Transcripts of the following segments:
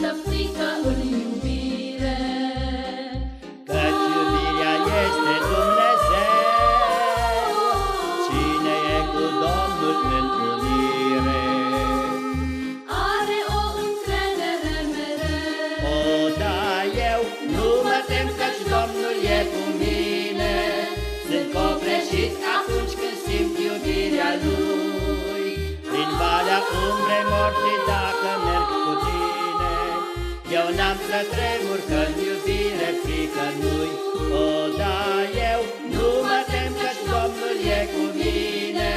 există frică în iubire. Căci iubirea este Dumnezeu, Cine e cu Domnul în unire. Are o încredere mereu. O, da, eu nu mă tem căci Domnul e cu mine, Sunt copleșit atunci când simt iubirea Lui. Prin valea umbrei morții tremur că în iubire frică nu-i. O, da, eu nu mă tem căci Domnul e cu mine,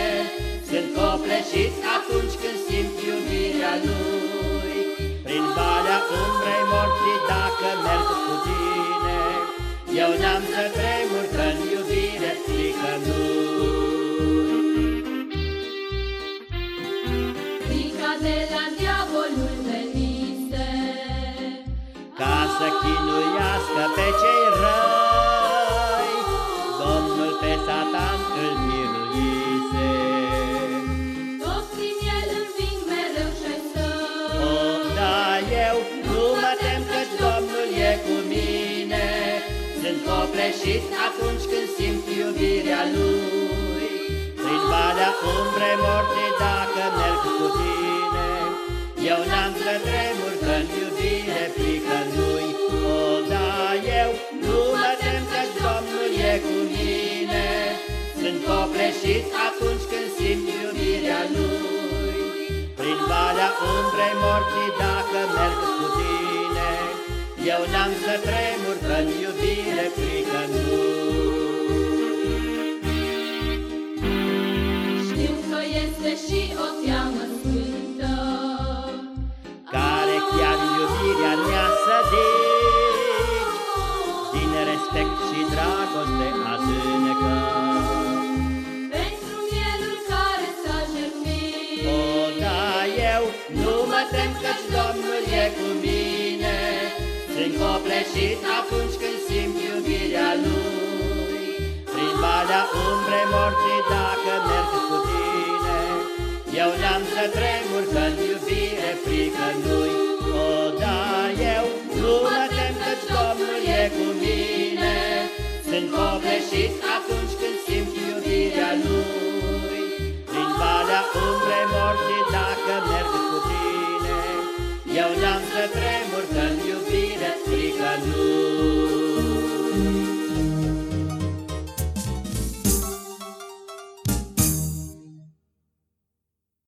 Sunt copleșit atunci când simt iubirea Lui. Prin valea umbrei morții dacă merg cu tine, Eu n-am să tremur că în iubire frică nu-i. Frica de la diavolul venise. Ca să chinuiască pe cei răi, Domnul pe Satan îl miruise. Toți prin el înving mereu și-ai O, său. da, eu nu mă tem căci Domnul e cu mine, Sunt copleșit atunci când simt iubirea Lui. Prin valea umbrei morții dacă merg cu tine, Eu n-am să tremur copleșit atunci când simt iubirea Lui. Prin valea umbrei morții dacă merg cu tine, Eu n-am să tremur că în iubire frică nu-i. Știu că este și o teamă sfântă. care chiar iubirea ne-a sădit, din respect și dragoste nu mă tem căci Domnul e cu mine, Sunt copleșit atunci când simt iubirea Lui. Prin valea umbrei Eu n-am să tremur